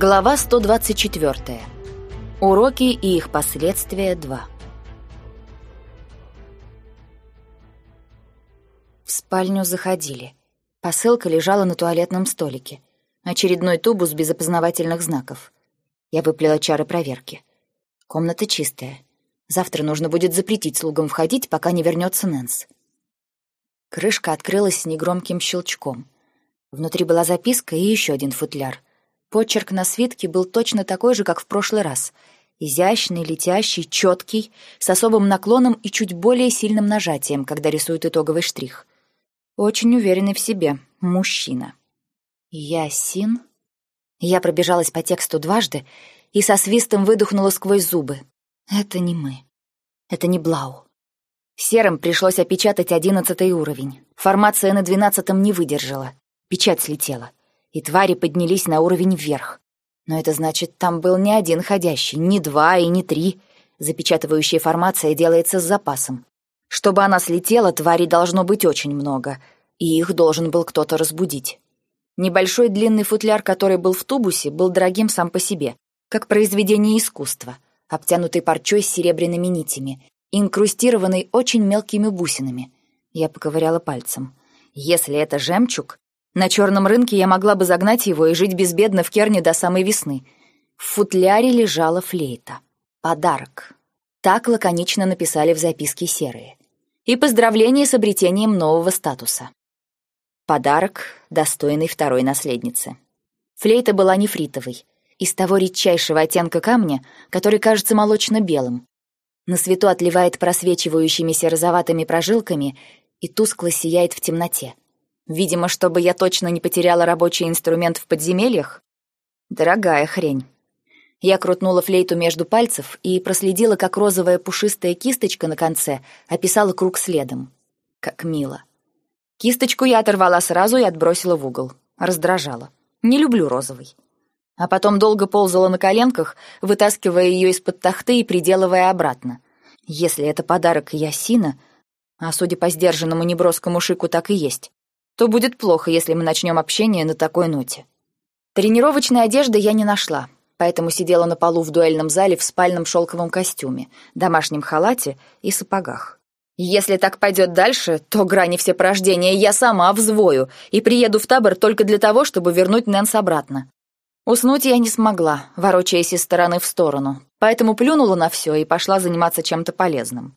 Глава 124. Уроки и их последствия 2. В спальню заходили. Посылка лежала на туалетном столике. Очередной тубус без опознавательных знаков. Я выплела чары проверки. Комната чистая. Завтра нужно будет запретить слугам входить, пока не вернется Нэнс. Крышка открылась с негромким щелчком. Внутри была записка и еще один футляр — Почерк на свитке был точно такой же, как в прошлый раз. Изящный, летящий, четкий, с особым наклоном и чуть более сильным нажатием, когда рисует итоговый штрих. Очень уверенный в себе. Мужчина. Ясин? Я пробежалась по тексту дважды и со свистом выдохнула сквозь зубы. Это не мы. Это не Блау. Серым пришлось опечатать одиннадцатый уровень. Формация на двенадцатом не выдержала. Печать слетела и твари поднялись на уровень вверх. Но это значит, там был не один ходящий, не два и не три. Запечатывающая формация делается с запасом. Чтобы она слетела, тварей должно быть очень много, и их должен был кто-то разбудить. Небольшой длинный футляр, который был в тубусе, был дорогим сам по себе, как произведение искусства, обтянутый парчой с серебряными нитями, инкрустированный очень мелкими бусинами. Я поковыряла пальцем. Если это жемчуг, на черном рынке я могла бы загнать его и жить безбедно в Керне до самой весны. В футляре лежала флейта. Подарок. Так лаконично написали в записке серые. И поздравление с обретением нового статуса. Подарок, достойный второй наследницы. Флейта была нефритовой, из того редчайшего оттенка камня, который кажется молочно-белым. На свету отливает просвечивающимися розоватыми прожилками и тускло сияет в темноте. Видимо, чтобы я точно не потеряла рабочий инструмент в подземельях? Дорогая хрень. Я крутнула флейту между пальцев и проследила, как розовая пушистая кисточка на конце описала круг следом. Как мило. Кисточку я оторвала сразу и отбросила в угол. Раздражала. Не люблю розовый. А потом долго ползала на коленках, вытаскивая ее из-под тахты и приделывая обратно. Если это подарок Ясина, а судя по сдержанному неброскому шику так и есть, то будет плохо, если мы начнем общение на такой ноте. Тренировочной одежды я не нашла, поэтому сидела на полу в дуэльном зале в спальном шелковом костюме, домашнем халате и сапогах. Если так пойдет дальше, то грани всепорождения я сама взвою и приеду в табор только для того, чтобы вернуть Нэнс обратно. Уснуть я не смогла, ворочаясь из стороны в сторону, поэтому плюнула на все и пошла заниматься чем-то полезным.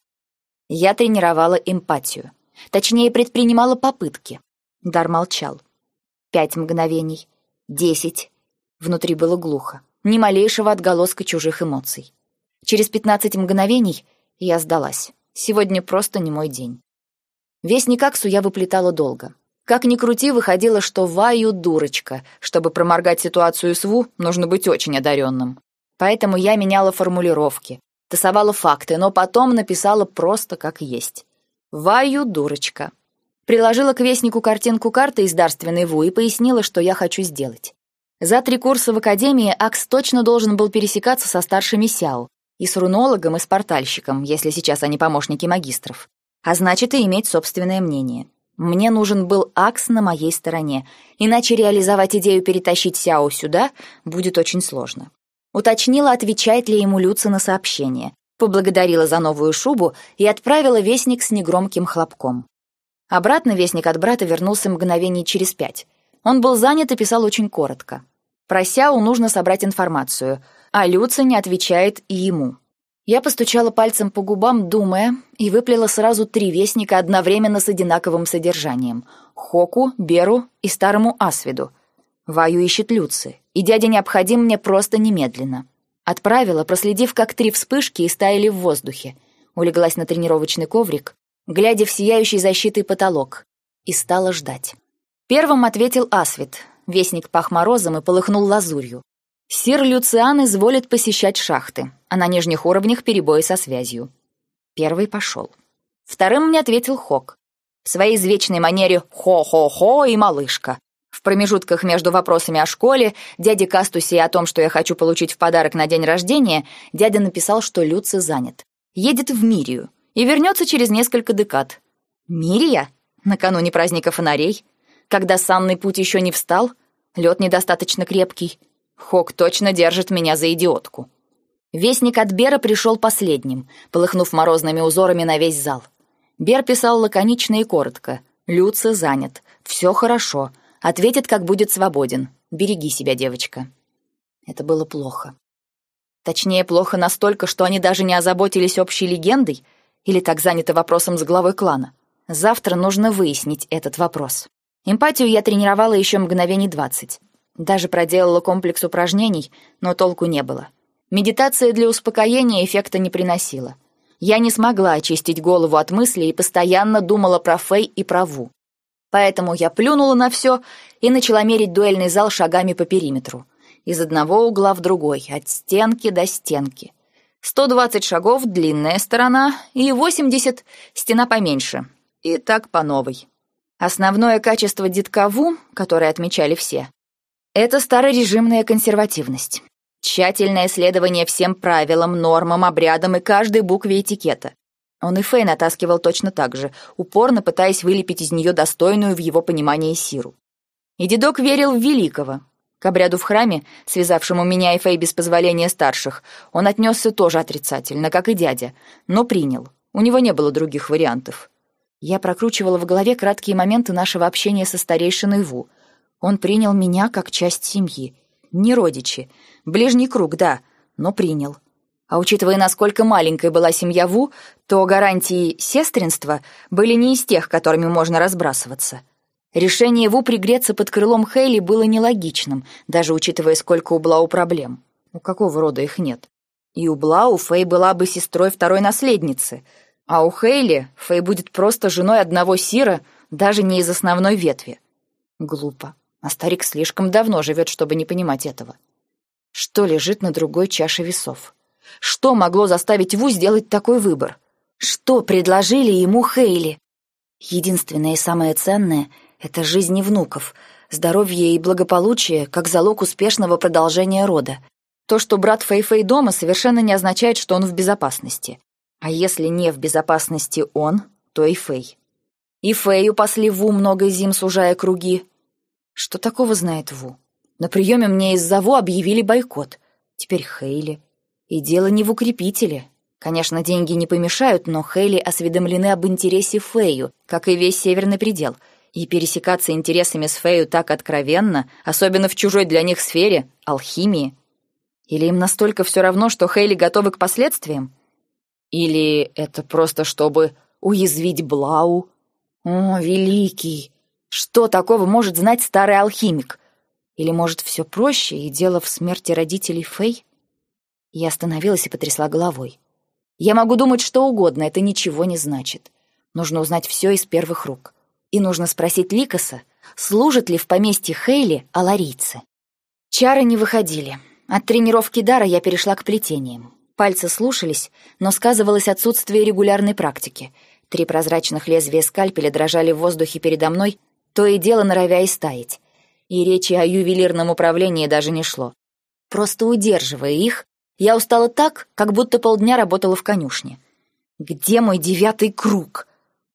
Я тренировала эмпатию. Точнее, предпринимала попытки. Дар молчал. Пять мгновений. Десять. Внутри было глухо. Ни малейшего отголоска чужих эмоций. Через пятнадцать мгновений я сдалась. Сегодня просто не мой день. Весь Никаксу я выплетала долго. Как ни крути, выходило, что Ваю дурочка. Чтобы проморгать ситуацию с Ву, нужно быть очень одаренным. Поэтому я меняла формулировки, тасовала факты, но потом написала просто как есть. Ваю дурочка. Приложила к вестнику картинку карты из дарственной ВУ и пояснила, что я хочу сделать. За три курса в академии Акс точно должен был пересекаться со старшими Сяо, и с рунологом, и с портальщиком, если сейчас они помощники магистров. А значит, и иметь собственное мнение. Мне нужен был Акс на моей стороне, иначе реализовать идею перетащить Сяо сюда будет очень сложно. Уточнила, отвечает ли ему Люци на сообщение, поблагодарила за новую шубу и отправила вестник с негромким хлопком. Обратно вестник от брата вернулся мгновений через пять. Он был занят и писал очень коротко. Про Сяо нужно собрать информацию, а Люци не отвечает и ему. Я постучала пальцем по губам, думая, и выплела сразу три вестника одновременно с одинаковым содержанием. Хоку, Беру и старому Асвиду. Ваю ищет Люци, и дядя необходим мне просто немедленно. Отправила, проследив, как три вспышки истаяли в воздухе. Улеглась на тренировочный коврик, глядя в сияющий защитой потолок, и стала ждать. Первым ответил Асвит. Вестник пах морозом и полыхнул лазурью. Сир Люциан изволит посещать шахты, а на нижних уровнях перебои со связью. Первый пошел. Вторым мне ответил Хок. В своей извечной манере «хо-хо-хо» и «малышка». В промежутках между вопросами о школе, дяде Кастусе и о том, что я хочу получить в подарок на день рождения, дядя написал, что Люци занят. Едет в Мирию и вернется через несколько декад. Мирия? Накануне праздника фонарей? Когда санный путь еще не встал? Лед недостаточно крепкий? Хок точно держит меня за идиотку. Вестник от Бера пришел последним, полыхнув морозными узорами на весь зал. Бер писал лаконично и коротко. «Люци занят. Все хорошо. Ответит, как будет свободен. Береги себя, девочка». Это было плохо. Точнее, плохо настолько, что они даже не озаботились общей легендой или так заняты вопросом с главой клана. Завтра нужно выяснить этот вопрос. Эмпатию я тренировала еще мгновений двадцать. Даже проделала комплекс упражнений, но толку не было. Медитация для успокоения эффекта не приносила. Я не смогла очистить голову от мыслей и постоянно думала про Фэй и про Ву. Поэтому я плюнула на все и начала мерить дуэльный зал шагами по периметру. Из одного угла в другой, от стенки до стенки. 120 шагов — длинная сторона, и 80 — стена поменьше. И так по новой. Основное качество деткову, которое отмечали все, это старорежимная консервативность. Тщательное следование всем правилам, нормам, обрядам и каждой букве этикета. Он и Фэй натаскивал точно так же, упорно пытаясь вылепить из нее достойную в его понимании сиру. И дедок верил в великого. К обряду в храме, связавшему меня и Фэй без позволения старших, он отнесся тоже отрицательно, как и дядя, но принял. У него не было других вариантов. Я прокручивала в голове краткие моменты нашего общения со старейшиной Ву. Он принял меня как часть семьи, не родичи. Ближний круг, да, но принял. А учитывая, насколько маленькой была семья Ву, то гарантии сестринства были не из тех, которыми можно разбрасываться. Решение Ву пригреться под крылом Хейли было нелогичным, даже учитывая, сколько у Блау проблем. У какого рода их нет? И у Блау Фэй была бы сестрой второй наследницы, а у Хейли Фэй будет просто женой одного Сира, даже не из основной ветви. Глупо. А старик слишком давно живет, чтобы не понимать этого. Что лежит на другой чаше весов? Что могло заставить Ву сделать такой выбор? Что предложили ему Хейли? Единственное и самое ценное — это жизни внуков, здоровье и благополучие как залог успешного продолжения рода. То, что брат Фэй-Фэй дома, совершенно не означает, что он в безопасности. А если не в безопасности он, то и Фэй. И Фэю пасли Ву много зим, сужая круги, что такого знает Ву? На приеме мне из-за Ву объявили бойкот. Теперь Хейли. И дело не в укрепителе. Конечно, деньги не помешают, но Хейли осведомлены об интересе Фэю, как и весь Северный предел. И пересекаться интересами с Фэю так откровенно, особенно в чужой для них сфере, алхимии. Или им настолько все равно, что Хейли готовы к последствиям? Или это просто чтобы уязвить Блау? О, великий! Что такого может знать старый алхимик? Или, может, все проще, и дело в смерти родителей Фэй? Я остановилась и потрясла головой. Я могу думать что угодно, это ничего не значит. Нужно узнать все из первых рук. И нужно спросить Ликаса, служат ли в поместье Хейли аларийцы. Чары не выходили. От тренировки дара я перешла к плетениям. Пальцы слушались, но сказывалось отсутствие регулярной практики. Три прозрачных лезвия скальпеля дрожали в воздухе передо мной, то и дело норовя истаять. И речи о ювелирном управлении даже не шло. Просто удерживая их, я устала так, как будто полдня работала в конюшне. Где мой девятый круг?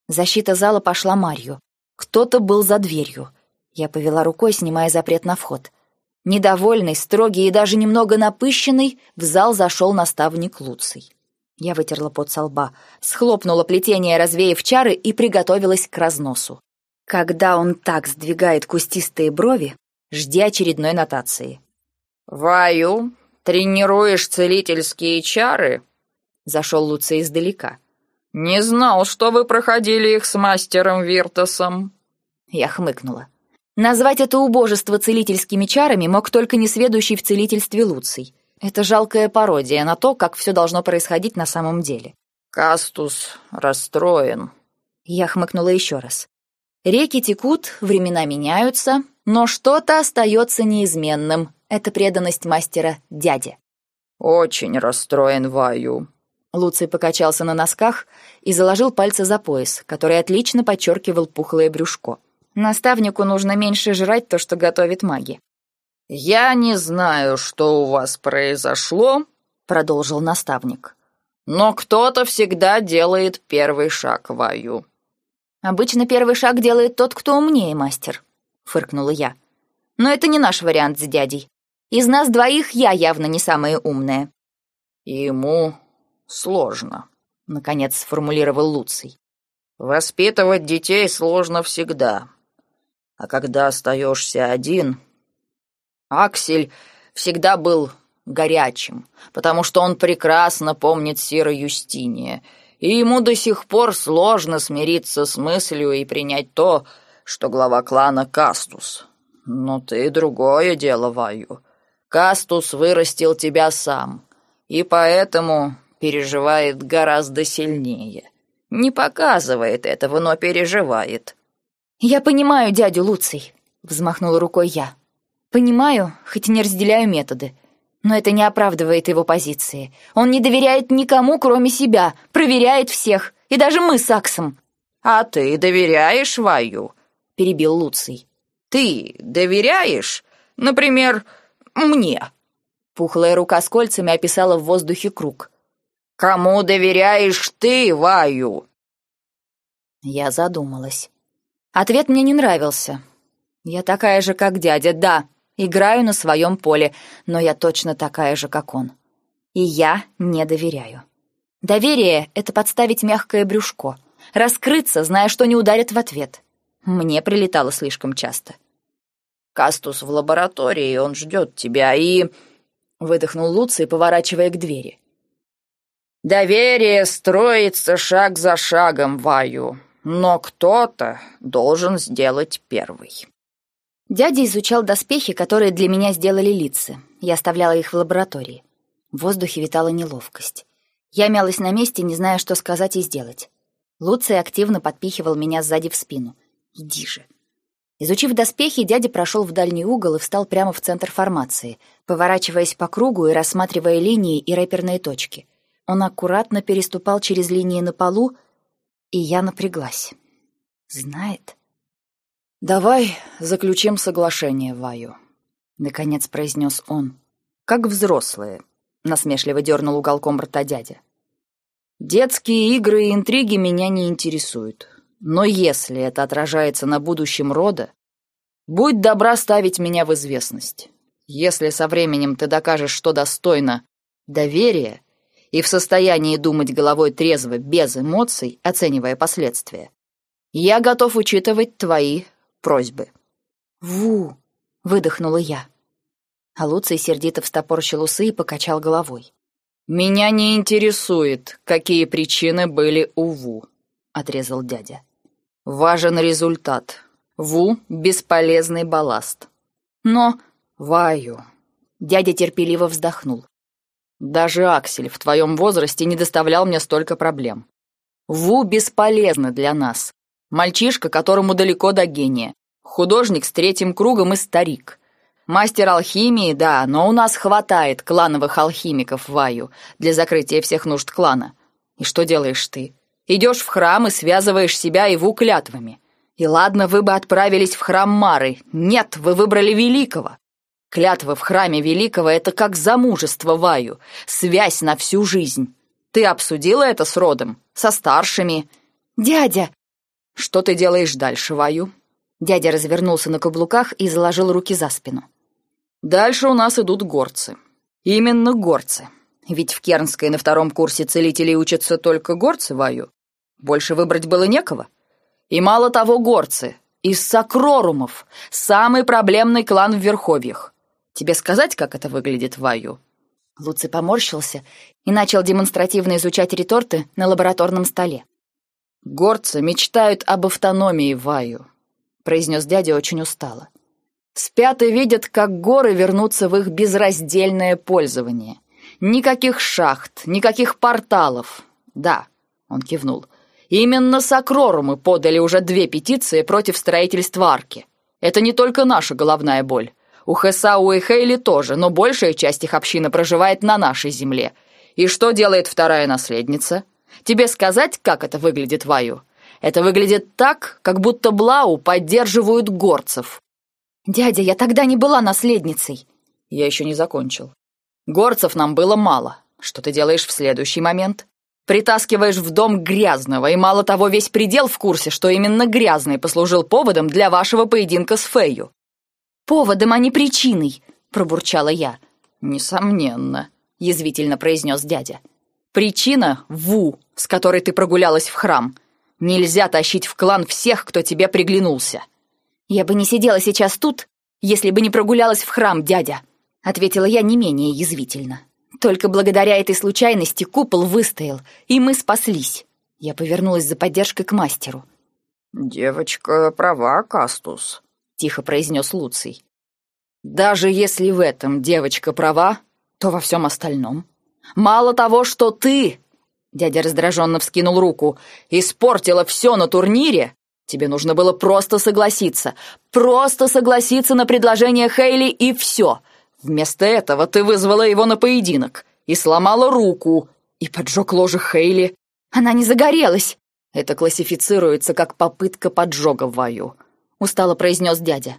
Защита зала пошла Марью. Кто-то был за дверью. Я повела рукой, снимая запрет на вход. Недовольный, строгий и даже немного напыщенный, в зал зашел наставник Луций. Я вытерла пот со лба, схлопнула плетение, развеяв чары, и приготовилась к разносу. Когда он так сдвигает кустистые брови, жди очередной нотации. «Ваю, тренируешь целительские чары?» Зашел Луций издалека. «Не знал, что вы проходили их с мастером Виртосом». Я хмыкнула. Назвать это убожество целительскими чарами мог только несведущий в целительстве Луций. Это жалкая пародия на то, как все должно происходить на самом деле. «Кастус расстроен». Я хмыкнула еще раз. Реки текут, времена меняются, но что-то остается неизменным. Это преданность мастера дяде. «Очень расстроен Ваю». Луций покачался на носках и заложил пальцы за пояс, который отлично подчеркивал пухлое брюшко. Наставнику нужно меньше жрать то, что готовит маги. «Я не знаю, что у вас произошло», — продолжил наставник. «Но кто-то всегда делает первый шаг, Ваю. Обычно первый шаг делает тот, кто умнее, мастер», — фыркнула я. «Но это не наш вариант с дядей. Из нас двоих я явно не самая умная». «Ему сложно», — наконец сформулировал Луций. «Воспитывать детей сложно всегда. А когда остаешься один...» Аксель всегда был горячим, потому что он прекрасно помнит Сира Юстиния, и ему до сих пор сложно смириться с мыслью и принять то, что глава клана Кастус. Но ты другое дело, Ваю. Кастус вырастил тебя сам, и поэтому переживает гораздо сильнее. Не показывает этого, но переживает. «Я понимаю дядю Луций», — взмахнула рукой я. «Понимаю, хоть и не разделяю методы. Но это не оправдывает его позиции. Он не доверяет никому, кроме себя, проверяет всех, и даже мы с Аксом». «А ты доверяешь Ваю?» — перебил Луций. «Ты доверяешь, например, мне?» Пухлая рука с кольцами описала в воздухе круг. «Кому доверяешь ты, Ваю?» Я задумалась. Ответ мне не нравился. Я такая же, как дядя, да, играю на своем поле, но я точно такая же, как он. И я не доверяю. Доверие — это подставить мягкое брюшко, раскрыться, зная, что не ударят в ответ. Мне прилетало слишком часто. «Кастус в лаборатории, он ждет тебя, и...» — выдохнул Луций, поворачивая к двери. «Доверие строится шаг за шагом, Ваю, но кто-то должен сделать первый». Дядя изучал доспехи, которые для меня сделали лица. Я оставляла их в лаборатории. В воздухе витала неловкость. Я мялась на месте, не зная, что сказать и сделать. Луций активно подпихивал меня сзади в спину. «Иди же!» Изучив доспехи, дядя прошел в дальний угол и встал прямо в центр формации, поворачиваясь по кругу и рассматривая линии и рэперные точки. Он аккуратно переступал через линии на полу, и я напряглась. Знает? «Давай заключим соглашение, Ваю», — наконец произнес он. «Как взрослые», — насмешливо дернул уголком рта дядя. «Детские игры и интриги меня не интересуют. Но если это отражается на будущем рода, будь добра ставить меня в известность. Если со временем ты докажешь, что достойно доверия и в состоянии думать головой трезво, без эмоций, оценивая последствия, я готов учитывать твои просьбы. «Ву!» — выдохнула я. А Луций сердито встопорщил усы и покачал головой. «Меня не интересует, какие причины были у Ву», — отрезал дядя. Важен результат. Ву — бесполезный балласт. Но, Ваю, дядя терпеливо вздохнул. Даже Аксель в твоем возрасте не доставлял мне столько проблем. Ву бесполезно для нас. Мальчишка, которому далеко до гения. Художник с третьим кругом и старик. Мастер алхимии, да, но у нас хватает клановых алхимиков, Ваю, для закрытия всех нужд клана. И что делаешь ты? Идешь в храм и связываешь себя его клятвами. И ладно, вы бы отправились в храм Мары. Нет, вы выбрали Великого. Клятвы в храме Великого — это как замужество Ваю, связь на всю жизнь. Ты обсудила это с родом, со старшими? Дядя! Что ты делаешь дальше, Ваю? Дядя развернулся на каблуках и заложил руки за спину. Дальше у нас идут горцы. Именно горцы. Ведь в Кернской на втором курсе целителей учатся только горцы, Ваю. Больше выбрать было некого. И мало того, горцы. Из Сакрорумов. Самый проблемный клан в Верховьях. Тебе сказать, как это выглядит, Ваю?» Луций поморщился и начал демонстративно изучать реторты на лабораторном столе. «Горцы мечтают об автономии, Ваю», — произнес дядя очень устало. «Спят и видят, как горы вернутся в их безраздельное пользование. Никаких шахт, никаких порталов. Да, — он кивнул, Именно Сокрору мы подали уже две петиции против строительства арки. Это не только наша головная боль. У Хесау и Хейли тоже, но большая часть их общины проживает на нашей земле. И что делает вторая наследница? Тебе сказать, как это выглядит, Ваю? Это выглядит так, как будто Блау поддерживают горцев. Дядя, я тогда не была наследницей. Я еще не закончил. Горцев нам было мало. Что ты делаешь в следующий момент? Притаскиваешь в дом грязного, и мало того, весь предел в курсе, что именно грязный послужил поводом для вашего поединка с Фейю. Поводом, а не причиной, — пробурчала я. «Несомненно», — язвительно произнес дядя. «Причина — Ву, с которой ты прогулялась в храм. Нельзя тащить в клан всех, кто тебе приглянулся». «Я бы не сидела сейчас тут, если бы не прогулялась в храм, дядя», — ответила я не менее язвительно. «Только благодаря этой случайности купол выстоял, и мы спаслись». Я повернулась за поддержкой к мастеру. «Девочка права, Кастус», — тихо произнес Луций. «Даже если в этом девочка права, то во всем остальном. Мало того, что ты, дядя раздраженно вскинул руку, испортила все на турнире, тебе нужно было просто согласиться, просто согласиться на предложение Хейли и все. Вместо этого ты вызвала его на поединок и сломала руку, и поджег ложе Хейли. Она не загорелась. Это классифицируется как попытка поджога Ваю, устало произнес дядя.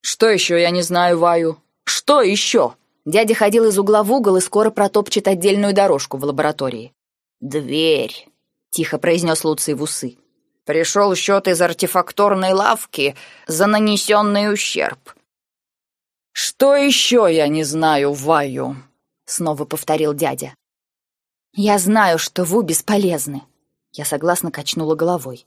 Что еще я не знаю, Ваю? Что еще? Дядя ходил из угла в угол и скоро протопчет отдельную дорожку в лаборатории. «Дверь», — тихо произнес Луций в усы. «Пришел счет из артефакторной лавки за нанесенный ущерб». «Что еще я не знаю, Ваю?» — снова повторил дядя. «Я знаю, что вы бесполезны», — я согласно качнула головой.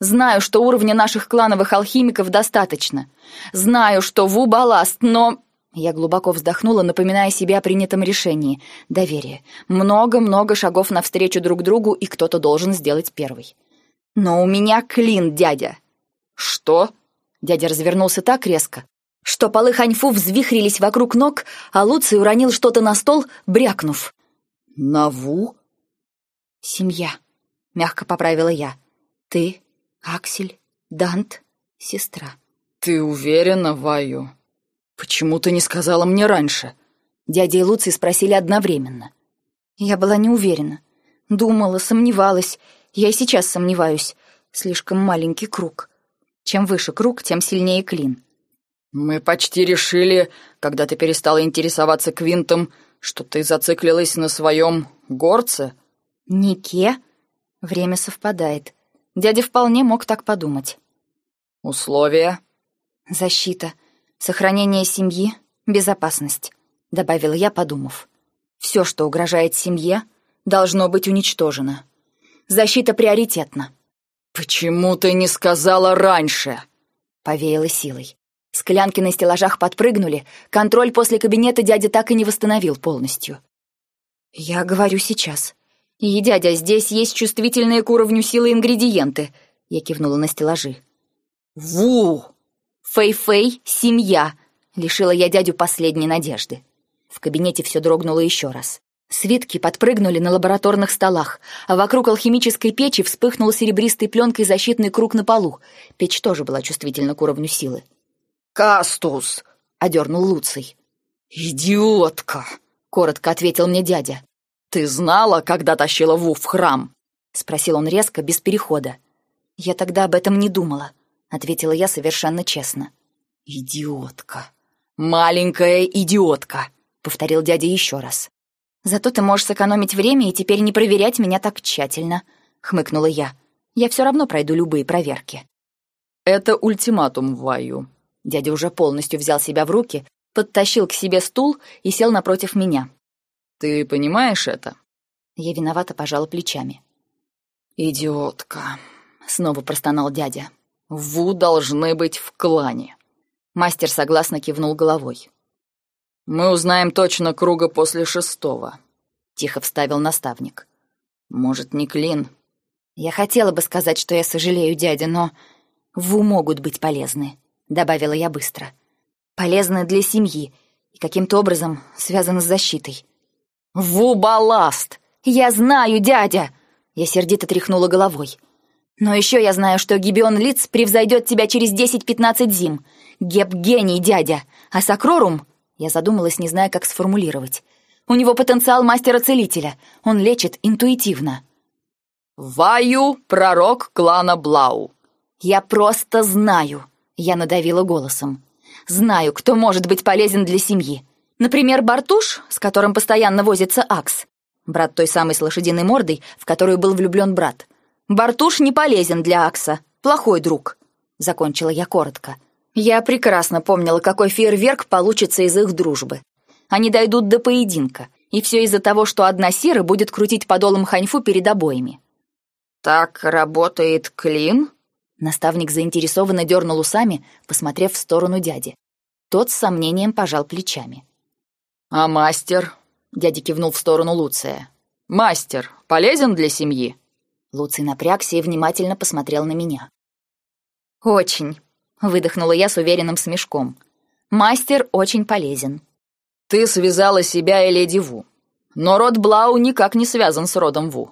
«Знаю, что уровня наших клановых алхимиков достаточно. Знаю, что Ву балласт, но...» Я глубоко вздохнула, напоминая себе о принятом решении. Доверие. Много-много шагов навстречу друг другу, и кто-то должен сделать первый. «Но у меня клин, дядя!» «Что?» Дядя развернулся так резко, что полы ханьфу взвихрились вокруг ног, а Луций уронил что-то на стол, брякнув. «Наву?» «Семья», — мягко поправила я. «Ты, Аксель, Дант, сестра». «Ты уверена, Ваю?» «Почему ты не сказала мне раньше?» Дядя и Луций спросили одновременно. Я была не уверена. Думала, сомневалась. Я и сейчас сомневаюсь. Слишком маленький круг. Чем выше круг, тем сильнее клин. «Мы почти решили, когда ты перестала интересоваться Квинтом, что ты зациклилась на своем горце?» «Нике?» Время совпадает. Дядя вполне мог так подумать. «Условия?» «Защита. Сохранение семьи, безопасность», — добавил я, подумав. «Все, что угрожает семье, должно быть уничтожено. Защита приоритетна». «Почему ты не сказала раньше?» — повеяло силой. Склянки на стеллажах подпрыгнули, контроль после кабинета дядя так и не восстановил полностью. «Я говорю сейчас. И, дядя, здесь есть чувствительные к уровню силы ингредиенты», — я кивнула на стеллажи. «Ву!» Фэй-Фэй — семья!» — лишила я дядю последней надежды. В кабинете все дрогнуло еще раз. Свитки подпрыгнули на лабораторных столах, а вокруг алхимической печи вспыхнул серебристой пленкой защитный круг на полу. Печь тоже была чувствительна к уровню силы. «Кастус!» — одернул Луций. «Идиотка!» — коротко ответил мне дядя. «Ты знала, когда тащила Ву в храм?» — спросил он резко, без перехода. Я тогда об этом не думала ответила я совершенно честно. Идиотка. Маленькая идиотка, повторил дядя еще раз. Зато ты можешь сэкономить время и теперь не проверять меня так тщательно, хмыкнула я. Я все равно пройду любые проверки. Это ультиматум, Ваю. Дядя уже полностью взял себя в руки, подтащил к себе стул и сел напротив меня. Ты понимаешь это? Я виновато пожала плечами. Идиотка, снова простонал дядя. Ву должны быть в клане. Мастер согласно кивнул головой. Мы узнаем точно круга после шестого, тихо вставил наставник. Может, не клин? Я хотела бы сказать, что я сожалею, дядя, но Ву могут быть полезны, добавила я быстро. Полезны для семьи и каким-то образом связаны с защитой. Ву балласт. Я знаю, дядя. Я сердито тряхнула головой. Но еще я знаю, что Гибион Лиц превзойдет тебя через десять-пятнадцать зим. Геб гений, дядя. А Сакрорум... Я задумалась, не зная, как сформулировать. У него потенциал мастера-целителя. Он лечит интуитивно. «Ваю — пророк клана Блау». «Я просто знаю», — я надавила голосом. «Знаю, кто может быть полезен для семьи. Например, Бартуш, с которым постоянно возится Акс. Брат той самой с лошадиной мордой, в которую был влюблен брат. Бартуш не полезен для Акса. Плохой друг. Закончила я коротко. Я прекрасно помнила, какой фейерверк получится из их дружбы. Они дойдут до поединка, и все из-за того, что одна Сира будет крутить подолом ханьфу перед обоими. «Так работает клин?» Наставник заинтересованно дернул усами, посмотрев в сторону дяди. Тот с сомнением пожал плечами. «А мастер?» — дядя кивнул в сторону Луция. «Мастер полезен для семьи?» Луций напрягся и внимательно посмотрел на меня. «Очень», — выдохнула я с уверенным смешком. «Мастер очень полезен». «Ты связала себя и леди Ву, но род Блау никак не связан с родом Ву.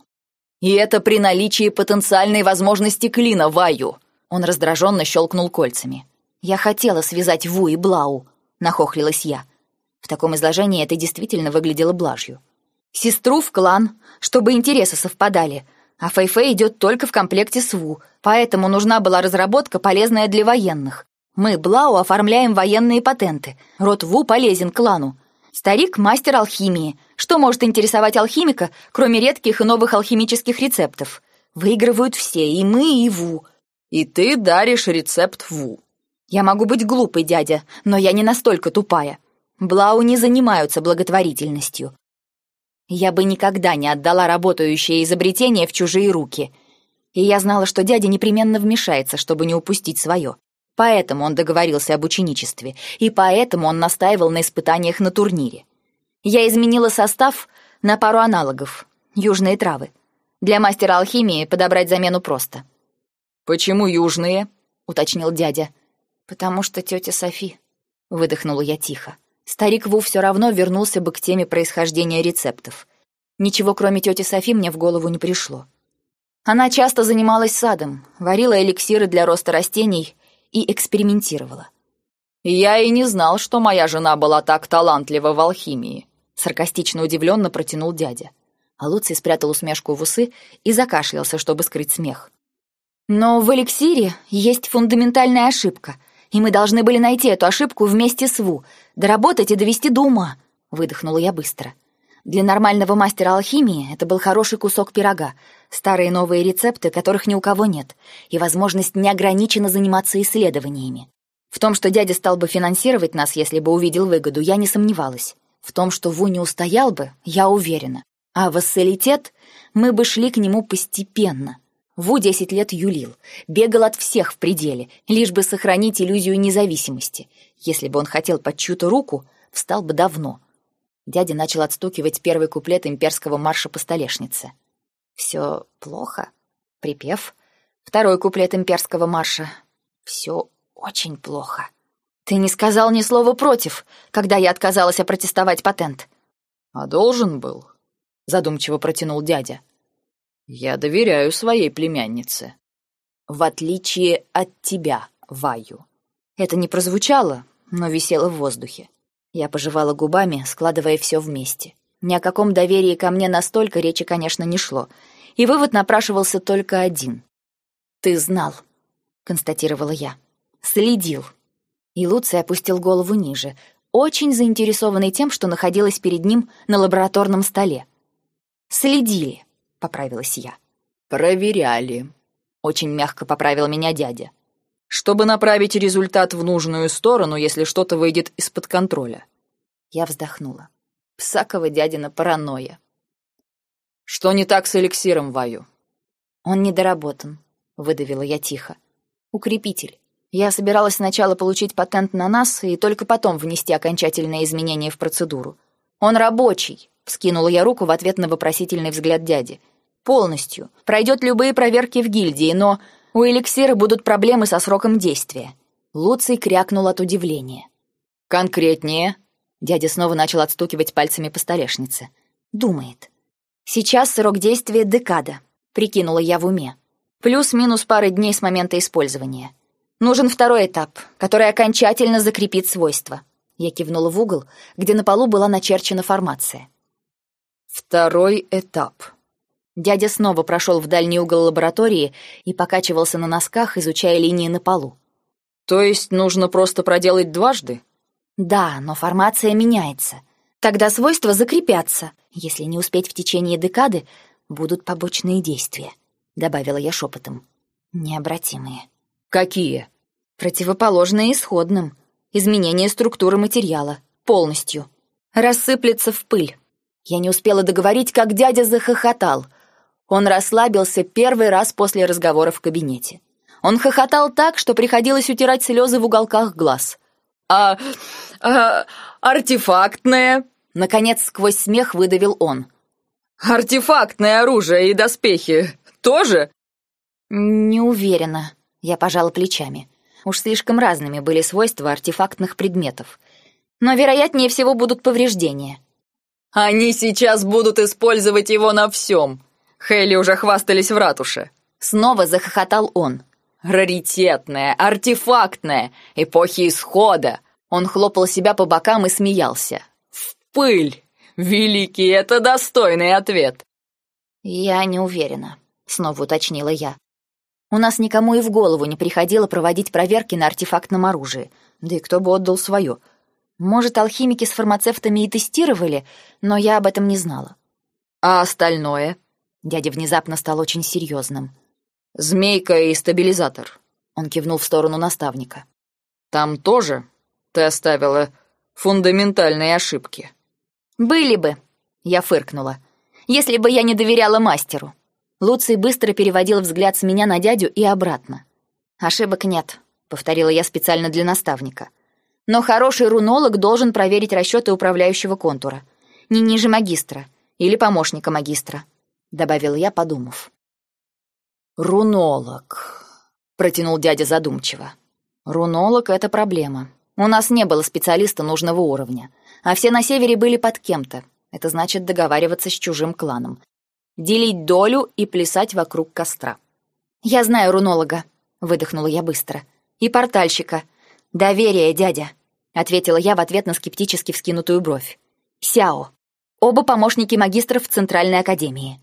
И это при наличии потенциальной возможности клина Ваю. Он раздраженно щелкнул кольцами. Я хотела связать Ву и Блау, нахохлилась я. В таком изложении это действительно выглядело блажью. Сестру в клан, чтобы интересы совпадали, а Фэйфэй идет только в комплекте с Ву, поэтому нужна была разработка, полезная для военных. Мы, Блау, оформляем военные патенты. Род Ву полезен клану. Старик — мастер алхимии. Что может интересовать алхимика, кроме редких и новых алхимических рецептов? Выигрывают все, и мы, и Ву. И ты даришь рецепт Ву. Я могу быть глупой, дядя, но я не настолько тупая. Блау не занимаются благотворительностью. Я бы никогда не отдала работающее изобретение в чужие руки. И я знала, что дядя непременно вмешается, чтобы не упустить свое. Поэтому он договорился об ученичестве, и поэтому он настаивал на испытаниях на турнире. Я изменила состав на пару аналогов. Южные травы. Для мастера алхимии подобрать замену просто. «Почему южные?» — уточнил дядя. «Потому что тетя Софи», — выдохнула я тихо. Старик Ву все равно вернулся бы к теме происхождения рецептов. Ничего, кроме тети Софи, мне в голову не пришло. Она часто занималась садом, варила эликсиры для роста растений и экспериментировала. «Я и не знал, что моя жена была так талантлива в алхимии», саркастично удивленно протянул дядя. А Луций спрятал усмешку в усы и закашлялся, чтобы скрыть смех. «Но в эликсире есть фундаментальная ошибка, и мы должны были найти эту ошибку вместе с Ву, доработать и довести до ума», — выдохнула я быстро. Для нормального мастера алхимии это был хороший кусок пирога, старые новые рецепты, которых ни у кого нет, и возможность неограниченно заниматься исследованиями. В том, что дядя стал бы финансировать нас, если бы увидел выгоду, я не сомневалась. В том, что Ву не устоял бы, я уверена. А вассалитет мы бы шли к нему постепенно. Ву десять лет юлил, бегал от всех в пределе, лишь бы сохранить иллюзию независимости. Если бы он хотел под чью-то руку, встал бы давно — Дядя начал отстукивать первый куплет имперского марша по столешнице. «Все плохо?» Припев. Второй куплет имперского марша. «Все очень плохо». «Ты не сказал ни слова против, когда я отказалась опротестовать патент». «А должен был», — задумчиво протянул дядя. «Я доверяю своей племяннице». «В отличие от тебя, Ваю». Это не прозвучало, но висело в воздухе. Я пожевала губами, складывая все вместе. Ни о каком доверии ко мне настолько речи, конечно, не шло. И вывод напрашивался только один. «Ты знал», — констатировала я. «Следил». И Луций опустил голову ниже, очень заинтересованный тем, что находилось перед ним на лабораторном столе. «Следили», — поправилась я. «Проверяли», — очень мягко поправил меня дядя чтобы направить результат в нужную сторону, если что-то выйдет из-под контроля. Я вздохнула. Псакова дядина паранойя. Что не так с эликсиром, Ваю? Он недоработан, выдавила я тихо. Укрепитель. Я собиралась сначала получить патент на нас и только потом внести окончательные изменения в процедуру. Он рабочий, вскинула я руку в ответ на вопросительный взгляд дяди. Полностью. Пройдет любые проверки в гильдии, но у эликсира будут проблемы со сроком действия. Луций крякнул от удивления. Конкретнее. Дядя снова начал отстукивать пальцами по столешнице. Думает. Сейчас срок действия декада, прикинула я в уме. Плюс-минус пары дней с момента использования. Нужен второй этап, который окончательно закрепит свойства. Я кивнула в угол, где на полу была начерчена формация. Второй этап. Дядя снова прошел в дальний угол лаборатории и покачивался на носках, изучая линии на полу. «То есть нужно просто проделать дважды?» «Да, но формация меняется. Тогда свойства закрепятся. Если не успеть в течение декады, будут побочные действия», — добавила я шепотом. «Необратимые». «Какие?» Противоположное исходным. Изменение структуры материала. Полностью. Рассыплется в пыль. Я не успела договорить, как дядя захохотал. Он расслабился первый раз после разговора в кабинете. Он хохотал так, что приходилось утирать слезы в уголках глаз. «А... а... артефактное?» Наконец, сквозь смех выдавил он. «Артефактное оружие и доспехи тоже?» «Не уверена», — я пожала плечами. Уж слишком разными были свойства артефактных предметов. Но, вероятнее всего, будут повреждения. «Они сейчас будут использовать его на всем!» Хейли уже хвастались в ратуше. Снова захохотал он. «Раритетное, артефактное, эпохи исхода!» Он хлопал себя по бокам и смеялся. «В пыль! Великий, это достойный ответ!» «Я не уверена», — снова уточнила я. «У нас никому и в голову не приходило проводить проверки на артефактном оружии. Да и кто бы отдал свое. Может, алхимики с фармацевтами и тестировали, но я об этом не знала. А остальное? Дядя внезапно стал очень серьезным. Змейка и стабилизатор. Он кивнул в сторону наставника. Там тоже ты оставила фундаментальные ошибки. Были бы, я фыркнула. Если бы я не доверяла мастеру. Луций быстро переводил взгляд с меня на дядю и обратно. Ошибок нет, повторила я специально для наставника. Но хороший рунолог должен проверить расчеты управляющего контура. Не ниже магистра или помощника магистра, добавил я, подумав. Рунолог, протянул дядя задумчиво. Рунолог это проблема. У нас не было специалиста нужного уровня, а все на севере были под кем-то. Это значит договариваться с чужим кланом, делить долю и плясать вокруг костра. Я знаю рунолога, выдохнула я быстро. И портальщика. Доверие, дядя ответила я в ответ на скептически вскинутую бровь. Сяо. Оба помощники магистров в Центральной академии.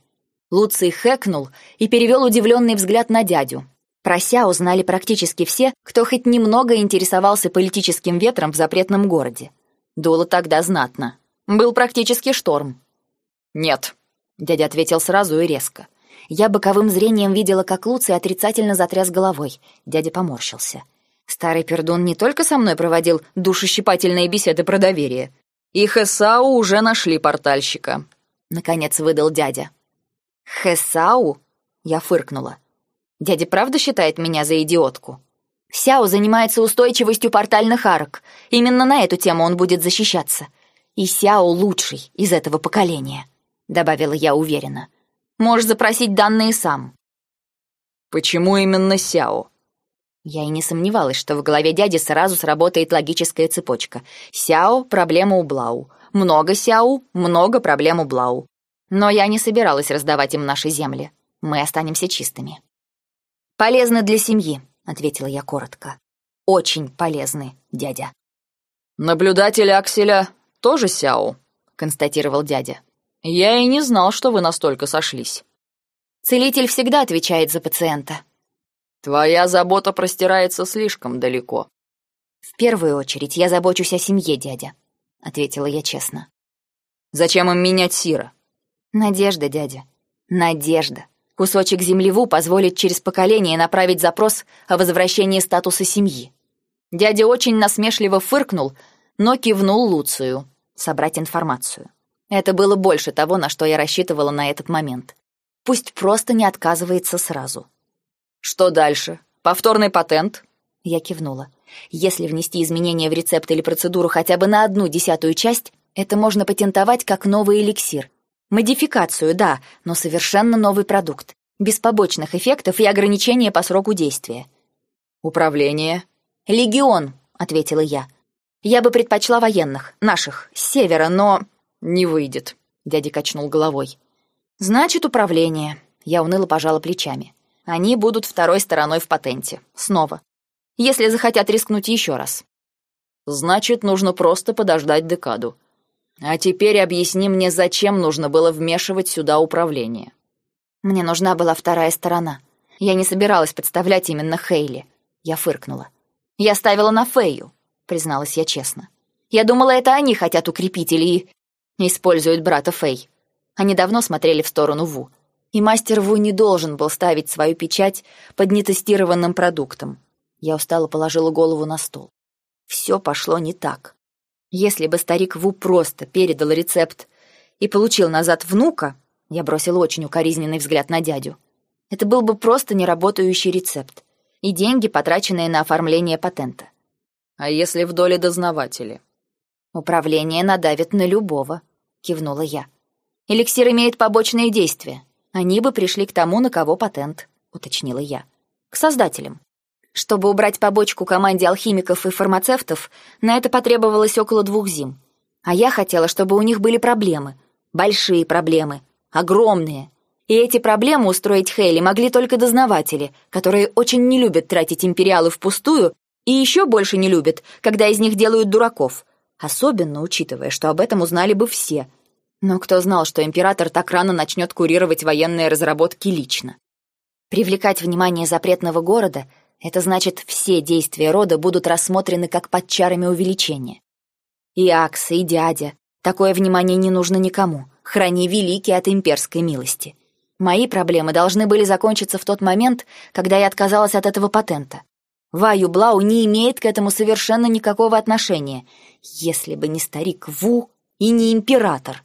Луций хэкнул и перевел удивленный взгляд на дядю. Про Сяо знали практически все, кто хоть немного интересовался политическим ветром в запретном городе. Дуло тогда знатно. Был практически шторм. «Нет», — дядя ответил сразу и резко. Я боковым зрением видела, как Луций отрицательно затряс головой. Дядя поморщился. Старый пердун не только со мной проводил душещипательные беседы про доверие. И Хесау уже нашли портальщика. Наконец выдал дядя. Хесау? Я фыркнула. Дядя правда считает меня за идиотку? Сяо занимается устойчивостью портальных арок. Именно на эту тему он будет защищаться. И Сяо лучший из этого поколения, добавила я уверенно. Можешь запросить данные сам. Почему именно Сяо? Я и не сомневалась, что в голове дяди сразу сработает логическая цепочка. Сяо — проблема у Блау. Много Сяо — много проблем у Блау. Но я не собиралась раздавать им наши земли. Мы останемся чистыми. «Полезны для семьи», — ответила я коротко. «Очень полезны, дядя». «Наблюдатель Акселя тоже Сяо», — констатировал дядя. «Я и не знал, что вы настолько сошлись». «Целитель всегда отвечает за пациента», Твоя забота простирается слишком далеко. В первую очередь я забочусь о семье, дядя, ответила я честно. Зачем им менять Сира? Надежда, дядя. Надежда. Кусочек земли Ву позволит через поколение направить запрос о возвращении статуса семьи. Дядя очень насмешливо фыркнул, но кивнул Луцию собрать информацию. Это было больше того, на что я рассчитывала на этот момент. Пусть просто не отказывается сразу. Что дальше? Повторный патент? Я кивнула. Если внести изменения в рецепт или процедуру хотя бы на одну десятую часть, это можно патентовать как новый эликсир. Модификацию, да, но совершенно новый продукт, без побочных эффектов и ограничения по сроку действия. Управление? Легион, ответила я. Я бы предпочла военных, наших, с севера, но не выйдет, дядя качнул головой. Значит, управление. Я уныло пожала плечами. Они будут второй стороной в патенте. Снова. Если захотят рискнуть еще раз. Значит, нужно просто подождать декаду. А теперь объясни мне, зачем нужно было вмешивать сюда управление. Мне нужна была вторая сторона. Я не собиралась подставлять именно Хейли. Я фыркнула. Я ставила на Фейю, призналась я честно. Я думала, это они хотят укрепить или используют брата Фей. Они давно смотрели в сторону Ву и мастер Ву не должен был ставить свою печать под нетестированным продуктом. Я устало положила голову на стол. Все пошло не так. Если бы старик Ву просто передал рецепт и получил назад внука, я бросил очень укоризненный взгляд на дядю. Это был бы просто неработающий рецепт и деньги, потраченные на оформление патента. А если в доле дознаватели? Управление надавит на любого, кивнула я. Эликсир имеет побочные действия. Они бы пришли к тому, на кого патент, уточнила я. К создателям. Чтобы убрать побочку команде алхимиков и фармацевтов, на это потребовалось около двух зим. А я хотела, чтобы у них были проблемы. Большие проблемы. Огромные. И эти проблемы устроить Хейли могли только дознаватели, которые очень не любят тратить империалы впустую и еще больше не любят, когда из них делают дураков. Особенно учитывая, что об этом узнали бы все. Но кто знал, что император так рано начнет курировать военные разработки лично? Привлекать внимание запретного города — это значит, все действия рода будут рассмотрены как под чарами увеличения. И Акса, и дядя. Такое внимание не нужно никому. Храни великий от имперской милости. Мои проблемы должны были закончиться в тот момент, когда я отказалась от этого патента. Ваю Блау не имеет к этому совершенно никакого отношения, если бы не старик Ву и не император.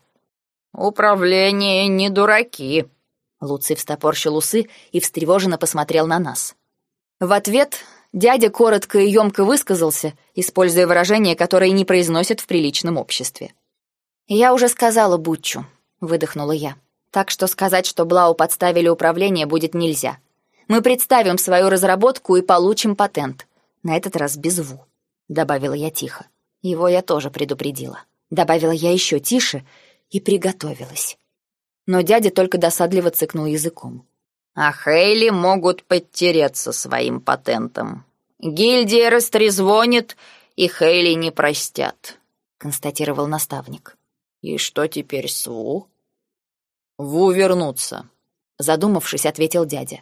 «Управление не дураки», — Луций встопорщил усы и встревоженно посмотрел на нас. В ответ дядя коротко и емко высказался, используя выражения, которые не произносят в приличном обществе. «Я уже сказала Бутчу», — выдохнула я. «Так что сказать, что Блау подставили управление, будет нельзя. Мы представим свою разработку и получим патент. На этот раз без ВУ», — добавила я тихо. Его я тоже предупредила. Добавила я еще тише и приготовилась. Но дядя только досадливо цыкнул языком. А Хейли могут подтереться своим патентом. Гильдия растрезвонит, и Хейли не простят», — констатировал наставник. «И что теперь с Ву?» «Ву вернуться», — задумавшись, ответил дядя.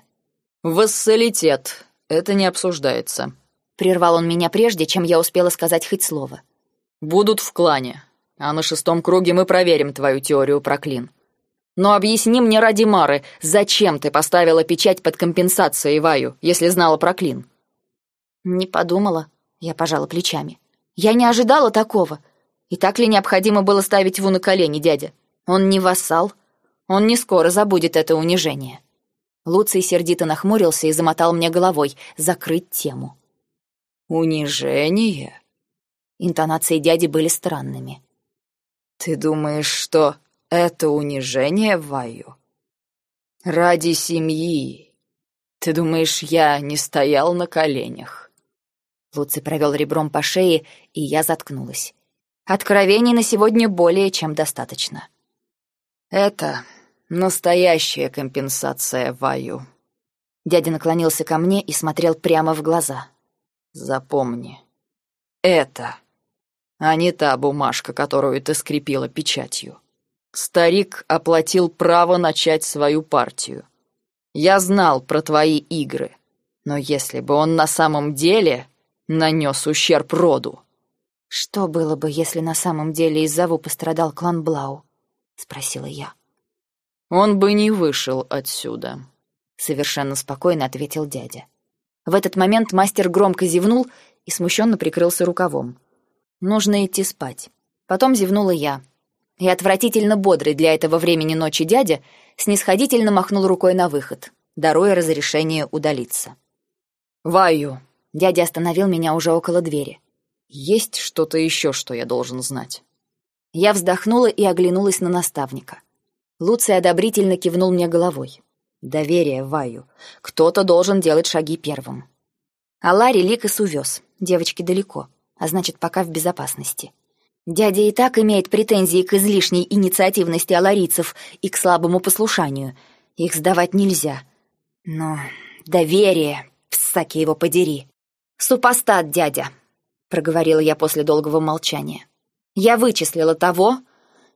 «Вассалитет. Это не обсуждается». Прервал он меня прежде, чем я успела сказать хоть слово. «Будут в клане, а на шестом круге мы проверим твою теорию про клин. Но объясни мне ради Мары, зачем ты поставила печать под компенсацией Ваю, если знала про клин?» «Не подумала», — я пожала плечами. «Я не ожидала такого. И так ли необходимо было ставить Ву на колени, дядя? Он не вассал. Он не скоро забудет это унижение». Луций сердито нахмурился и замотал мне головой. «Закрыть тему». «Унижение?» Интонации дяди были странными. «Ты думаешь, что это унижение Ваю. Ради семьи. Ты думаешь, я не стоял на коленях? Луций провел ребром по шее, и я заткнулась. Откровений на сегодня более чем достаточно. Это настоящая компенсация Ваю. Дядя наклонился ко мне и смотрел прямо в глаза. Запомни, это, а не та бумажка, которую ты скрепила печатью. Старик оплатил право начать свою партию. Я знал про твои игры, но если бы он на самом деле нанес ущерб роду... «Что было бы, если на самом деле из Заву пострадал клан Блау?» — спросила я. «Он бы не вышел отсюда», — совершенно спокойно ответил дядя. В этот момент мастер громко зевнул и смущенно прикрылся рукавом. «Нужно идти спать». Потом зевнула я, и отвратительно бодрый для этого времени ночи дядя снисходительно махнул рукой на выход, даруя разрешение удалиться. «Ваю!» — дядя остановил меня уже около двери. «Есть что-то еще, что я должен знать?» Я вздохнула и оглянулась на наставника. Луций одобрительно кивнул мне головой. «Доверие, Ваю. Кто-то должен делать шаги первым». А Ларри Ликас увез. Девочки далеко, а значит, пока в безопасности. Дядя и так имеет претензии к излишней инициативности аларийцев и к слабому послушанию. Их сдавать нельзя. Но доверие, псаки его подери. «Супостат, дядя», — проговорила я после долгого молчания. «Я вычислила того,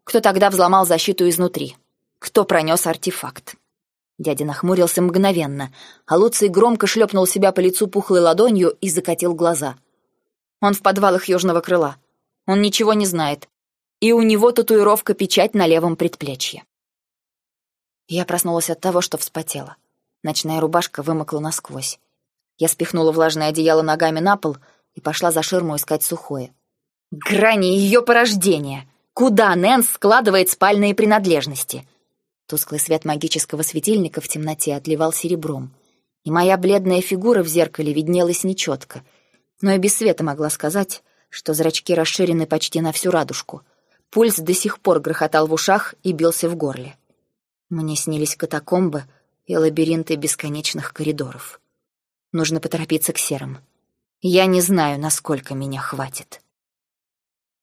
кто тогда взломал защиту изнутри, кто пронес артефакт». Дядя нахмурился мгновенно, а Луций громко шлепнул себя по лицу пухлой ладонью и закатил глаза. Он в подвалах южного крыла. Он ничего не знает. И у него татуировка-печать на левом предплечье. Я проснулась от того, что вспотела. Ночная рубашка вымокла насквозь. Я спихнула влажное одеяло ногами на пол и пошла за ширму искать сухое. Грани ее порождения! Куда Нэнс складывает спальные принадлежности? Тусклый свет магического светильника в темноте отливал серебром, и моя бледная фигура в зеркале виднелась нечетко, но и без света могла сказать, что зрачки расширены почти на всю радужку. Пульс до сих пор грохотал в ушах и бился в горле. Мне снились катакомбы и лабиринты бесконечных коридоров. Нужно поторопиться к серым. Я не знаю, насколько меня хватит.